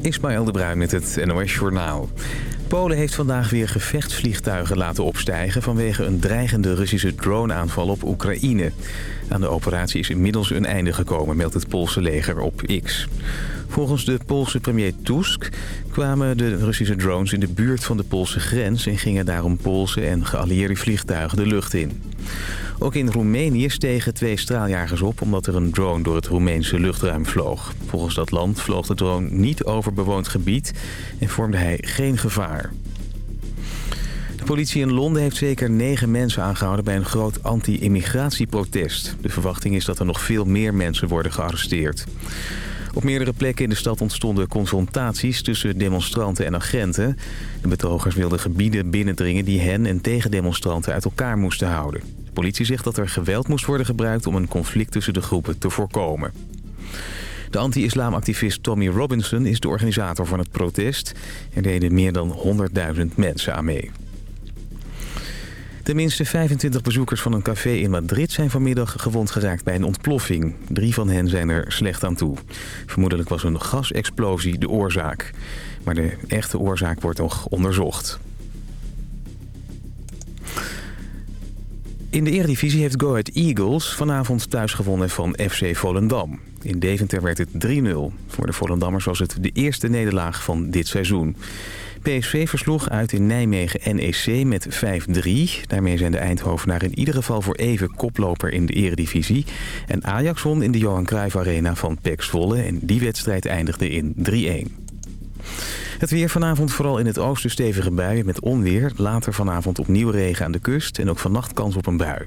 Ismaël de Bruin met het NOS Journaal. Polen heeft vandaag weer gevechtsvliegtuigen laten opstijgen... vanwege een dreigende Russische droneaanval op Oekraïne. Aan de operatie is inmiddels een einde gekomen, meldt het Poolse leger op X. Volgens de Poolse premier Tusk kwamen de Russische drones in de buurt van de Poolse grens... en gingen daarom Poolse en geallieerde vliegtuigen de lucht in. Ook in Roemenië stegen twee straaljagers op omdat er een drone door het Roemeense luchtruim vloog. Volgens dat land vloog de drone niet over bewoond gebied en vormde hij geen gevaar. De politie in Londen heeft zeker negen mensen aangehouden bij een groot anti-immigratieprotest. De verwachting is dat er nog veel meer mensen worden gearresteerd. Op meerdere plekken in de stad ontstonden confrontaties tussen demonstranten en agenten. De betogers wilden gebieden binnendringen die hen en tegendemonstranten uit elkaar moesten houden. Politie zegt dat er geweld moest worden gebruikt om een conflict tussen de groepen te voorkomen. De anti-islamactivist Tommy Robinson is de organisator van het protest. Er deden meer dan 100.000 mensen aan mee. Tenminste 25 bezoekers van een café in Madrid zijn vanmiddag gewond geraakt bij een ontploffing. Drie van hen zijn er slecht aan toe. Vermoedelijk was een gasexplosie de oorzaak. Maar de echte oorzaak wordt nog onderzocht. In de Eredivisie heeft Go Ahead Eagles vanavond thuis gewonnen van FC Volendam. In Deventer werd het 3-0. Voor de Volendammers was het de eerste nederlaag van dit seizoen. PSV versloeg uit in Nijmegen NEC met 5-3. Daarmee zijn de Eindhovenaren in ieder geval voor even koploper in de eredivisie. En Ajax won in de Johan Cruijff Arena van PEC Zwolle. En die wedstrijd eindigde in 3-1. Het weer vanavond vooral in het oosten stevige buien met onweer. Later vanavond opnieuw regen aan de kust en ook vannacht kans op een bui.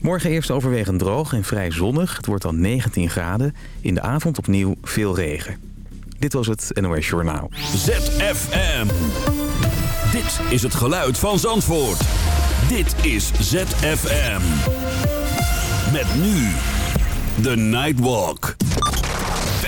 Morgen eerst overwegend droog en vrij zonnig. Het wordt dan 19 graden. In de avond opnieuw veel regen. Dit was het NOS Journaal. ZFM. Dit is het geluid van Zandvoort. Dit is ZFM. Met nu The Nightwalk.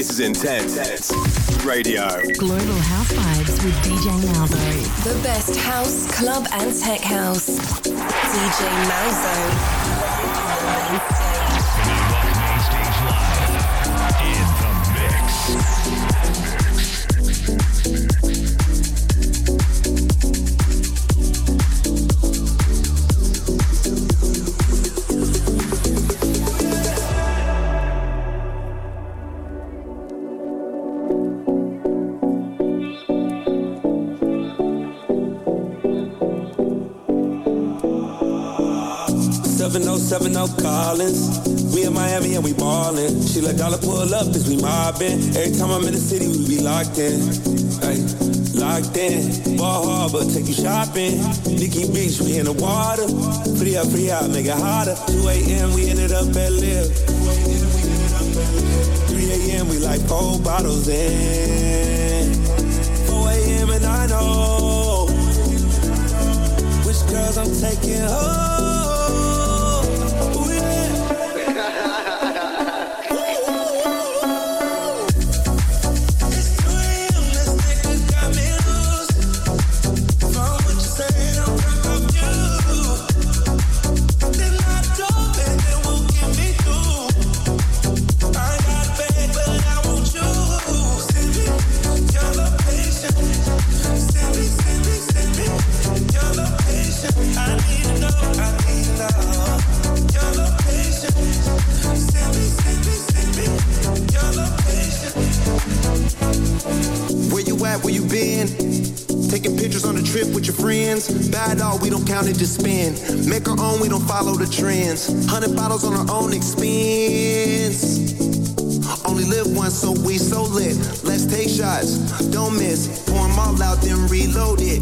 This is Intense Radio. Global House Vibes with DJ Malzo. The best house, club, and tech house. DJ Malzo. Oh We in Miami and we ballin'. She let dollar pull up as we mobbin'. Every time I'm in the city, we be locked in. Ay, locked in. Bal Harbour, take you shopping. Nikki Beach, we in the water. Free up, free out, make it hotter. 2 a.m. we ended up at Live. 3 a.m. we like four bottles in. 4 a.m. and I know which girls I'm taking home. The trends. Hundred bottles on our own expense. Only live once, so we so lit. Let's take shots, don't miss. Pour 'em all out, then reload it.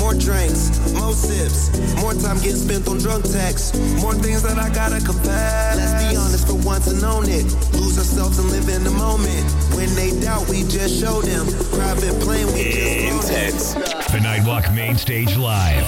More drinks, more sips. More time getting spent on drunk texts. More things that I gotta confess. Let's be honest for once and own it. Lose ourselves and live in the moment. When they doubt, we just show them. Private plane, we just. Intense. The Nightwalk Main Stage Live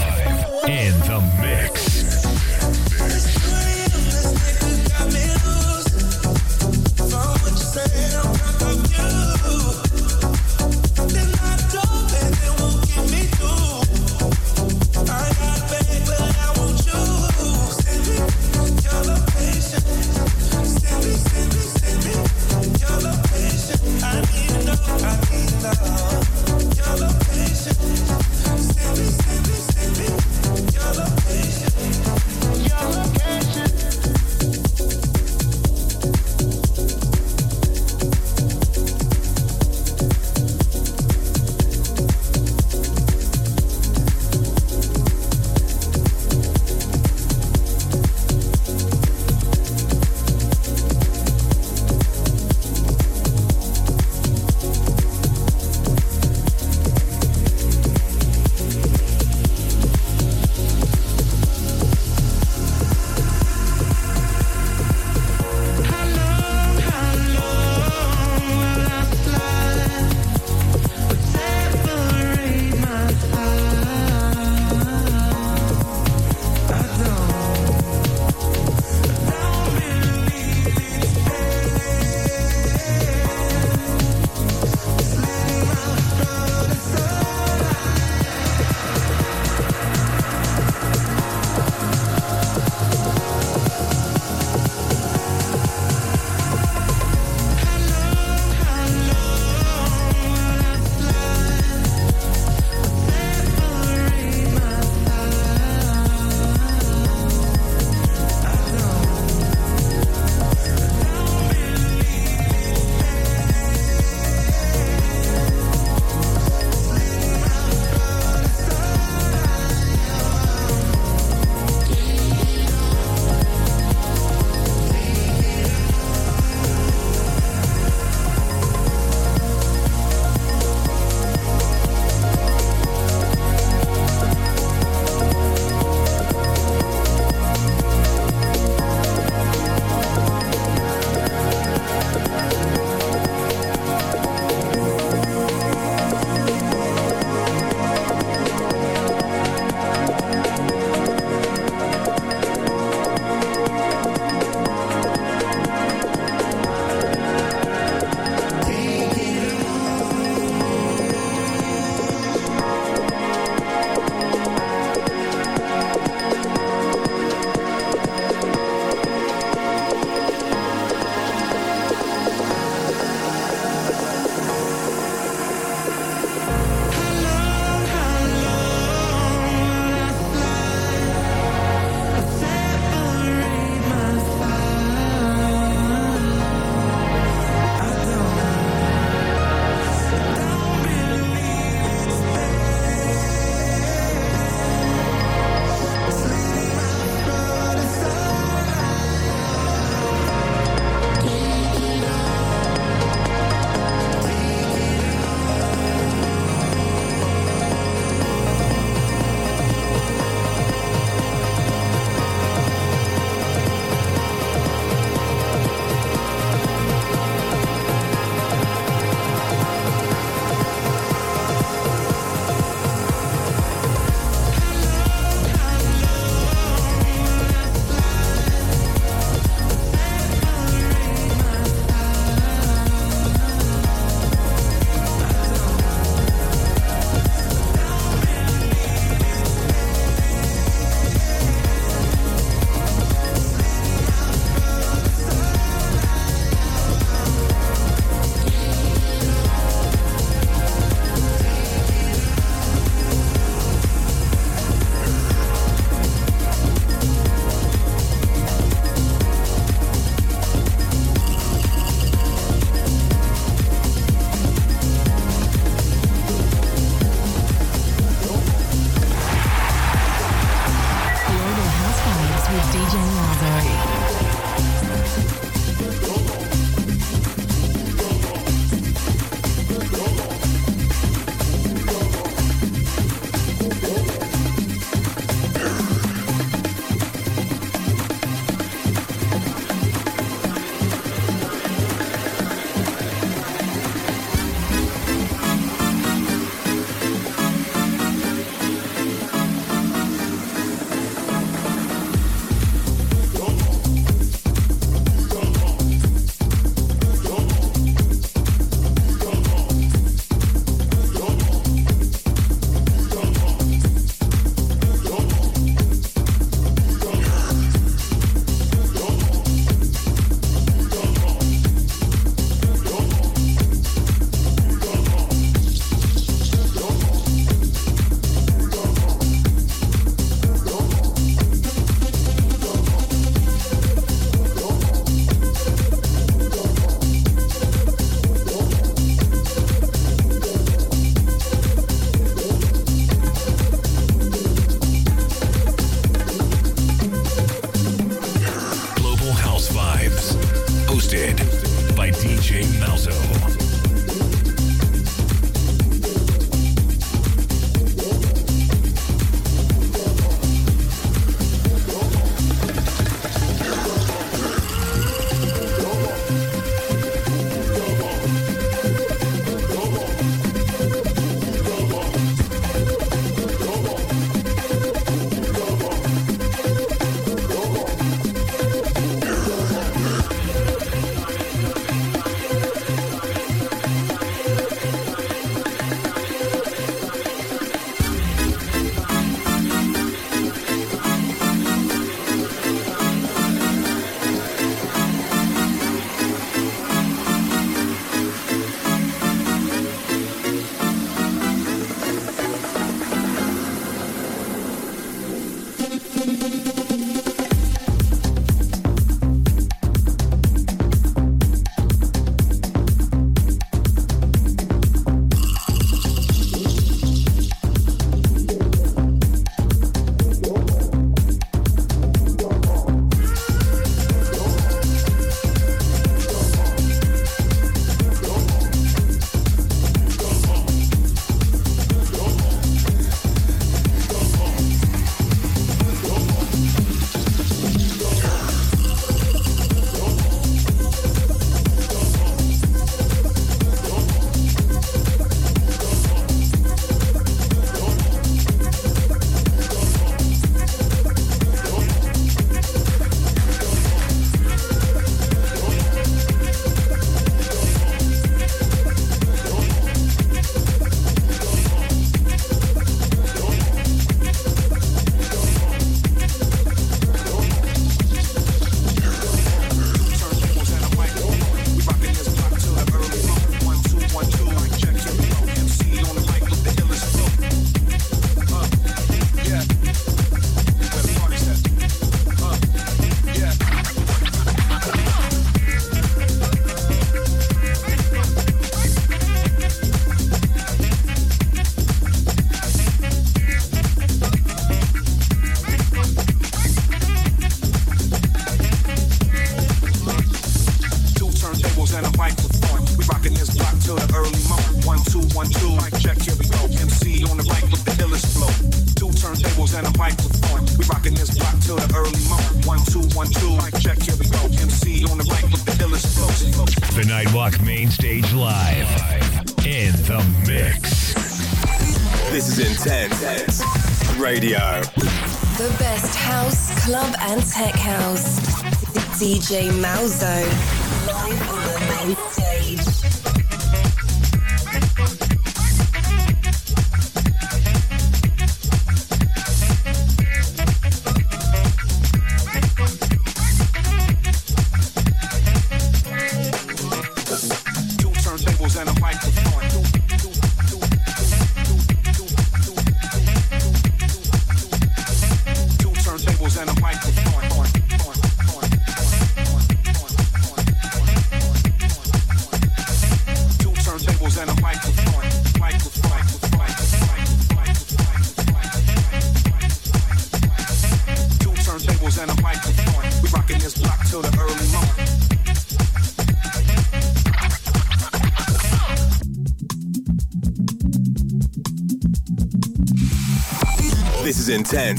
DJ Malzo.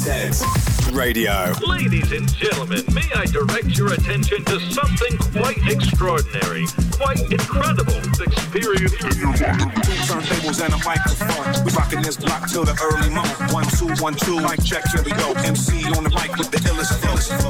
Sunset Radio. Ladies and gentlemen, may I direct your attention to something quite extraordinary, quite incredible experience. Two turntables and a microphone. We rocking this block till the early morning. One two one two, mic check, here we go. MC on the mic with the illest flow.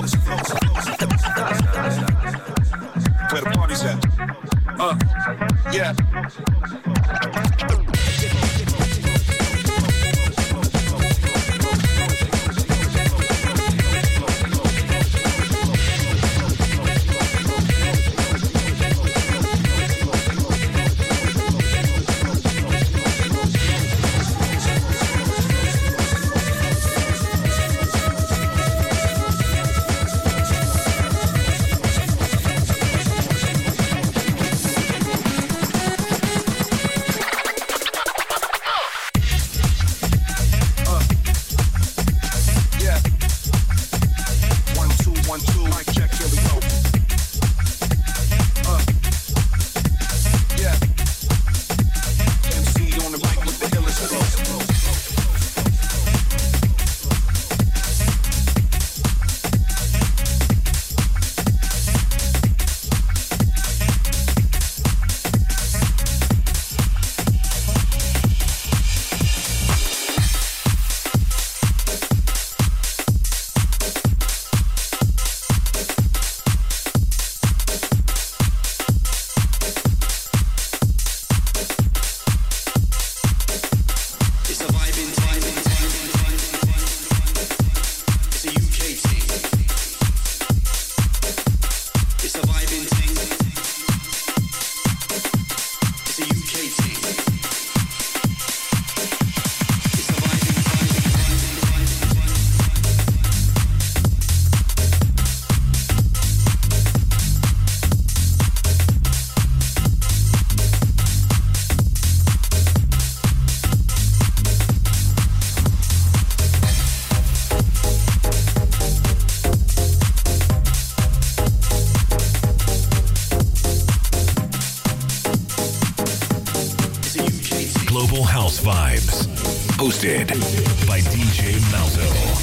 Hosted by DJ Malzo.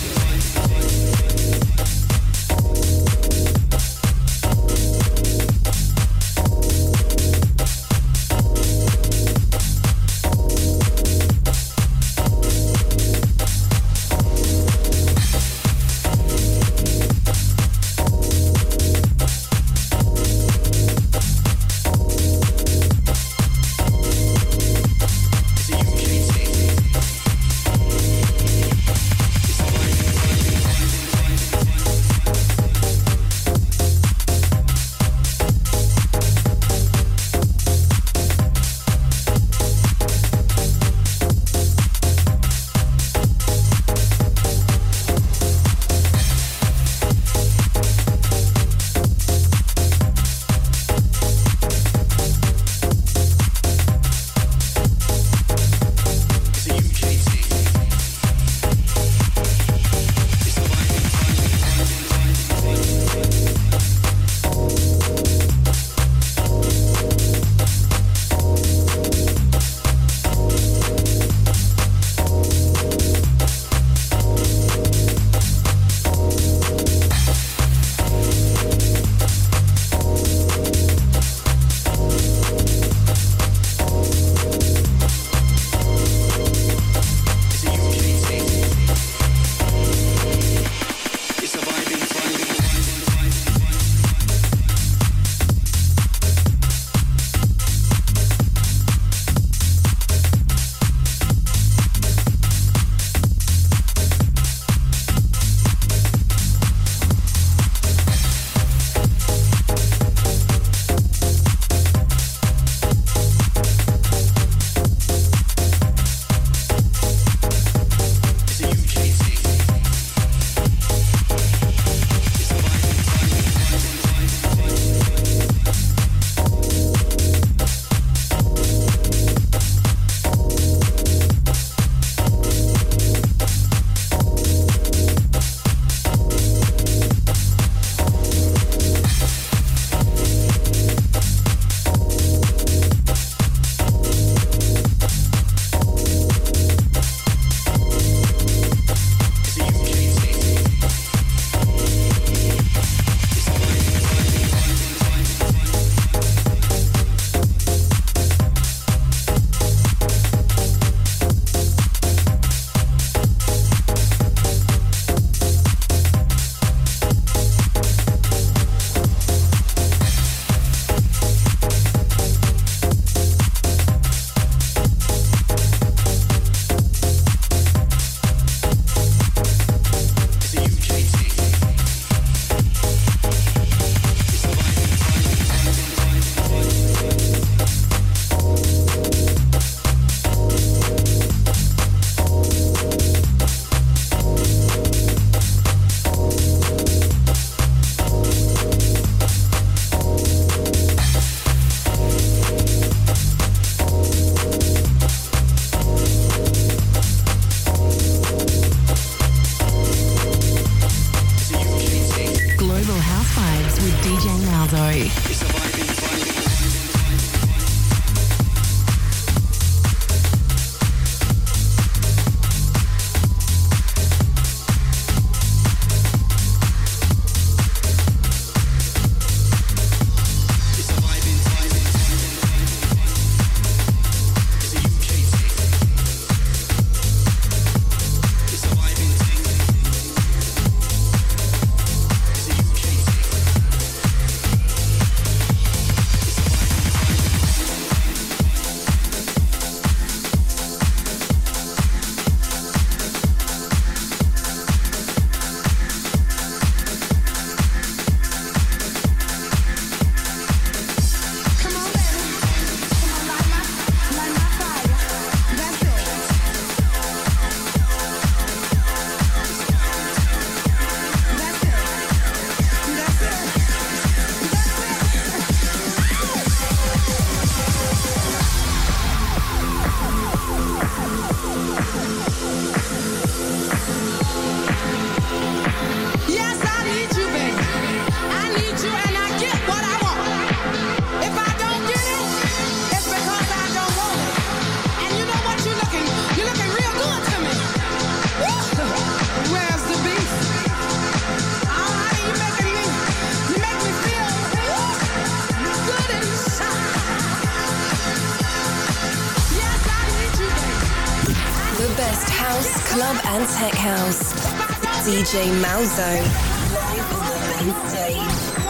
DJ Malzo.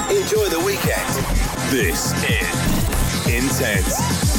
Enjoy the weekend. This is Intense.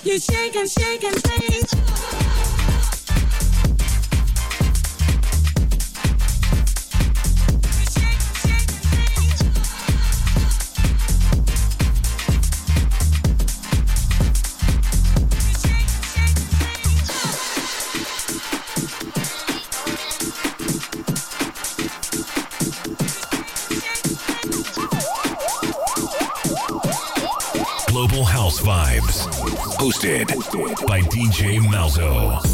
Up. You're shaking, shaking things up. Hosted by DJ Malzo.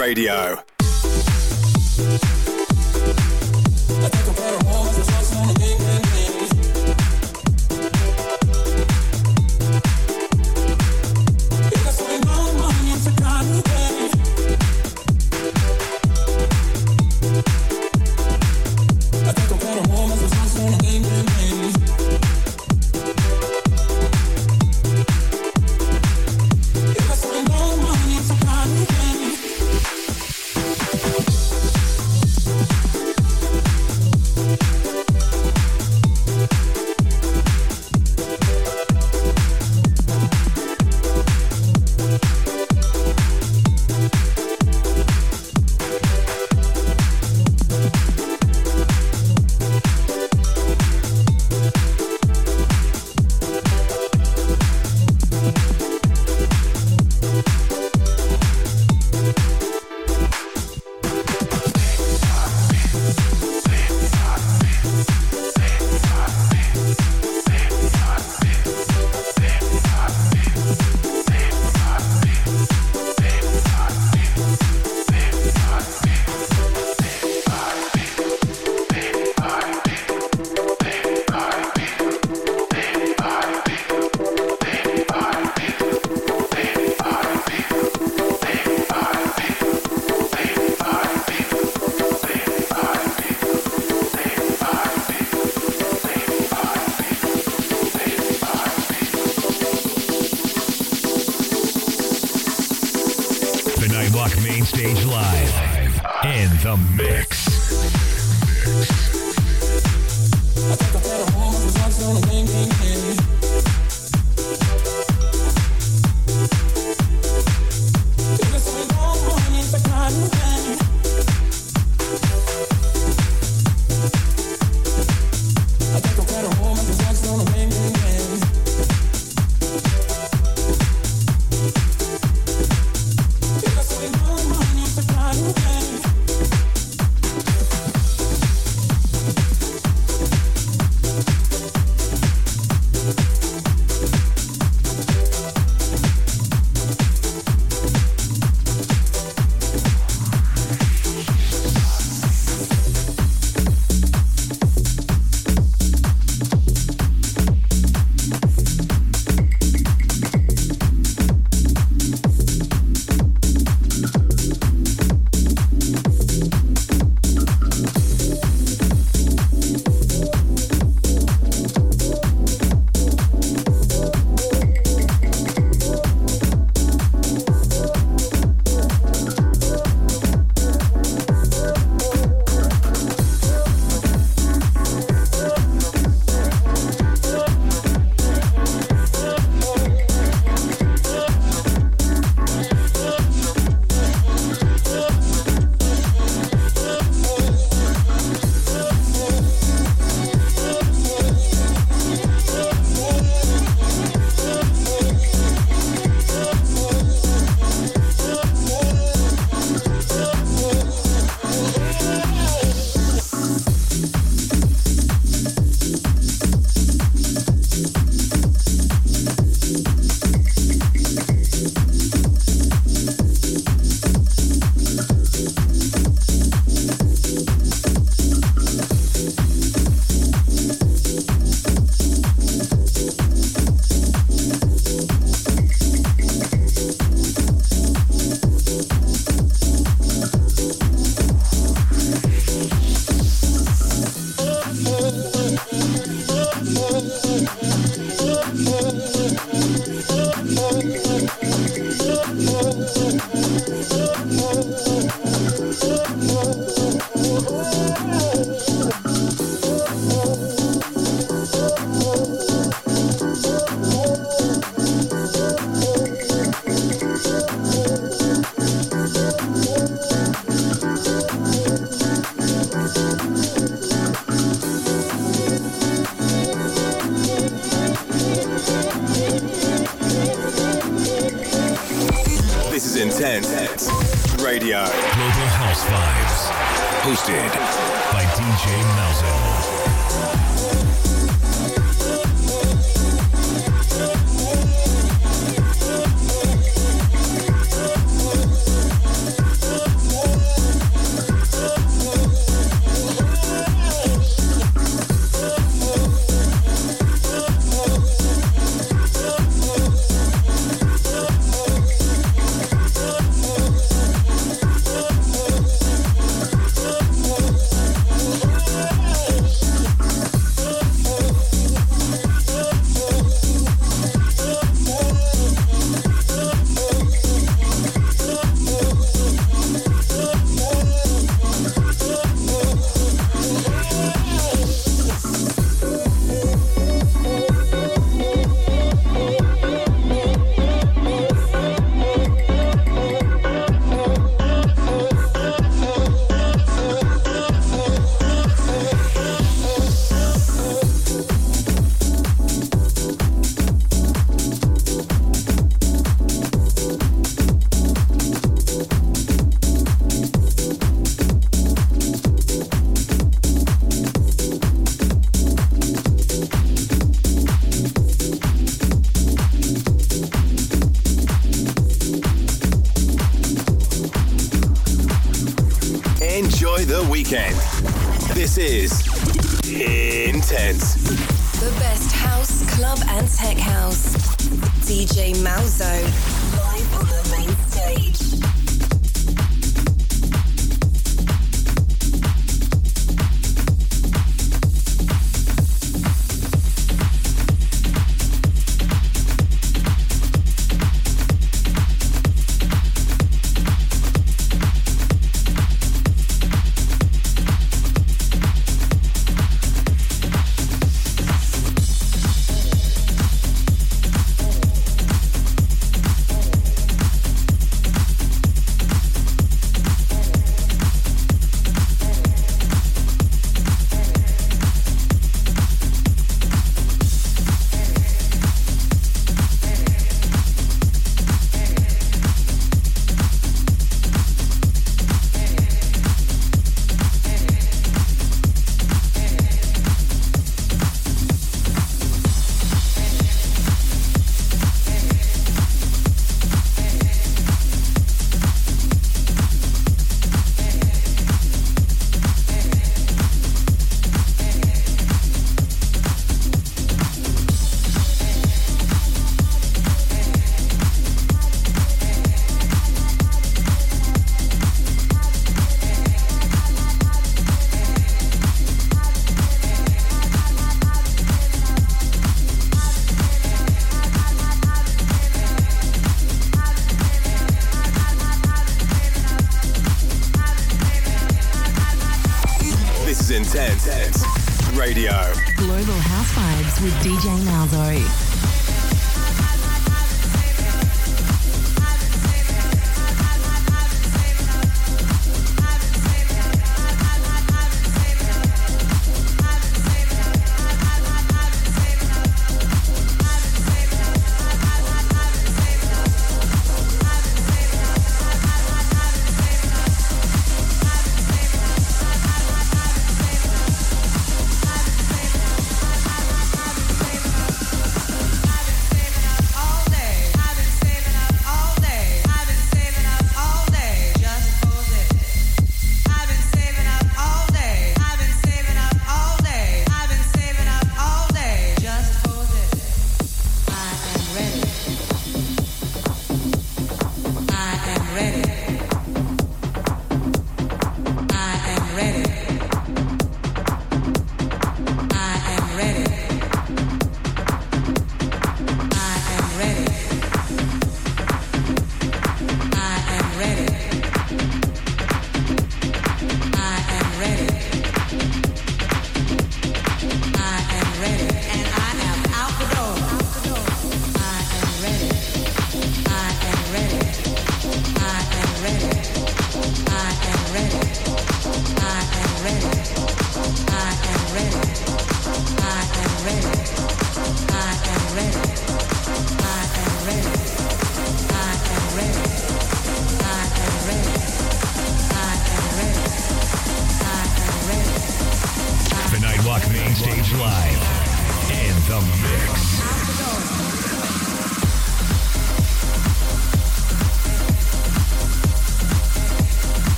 Radio.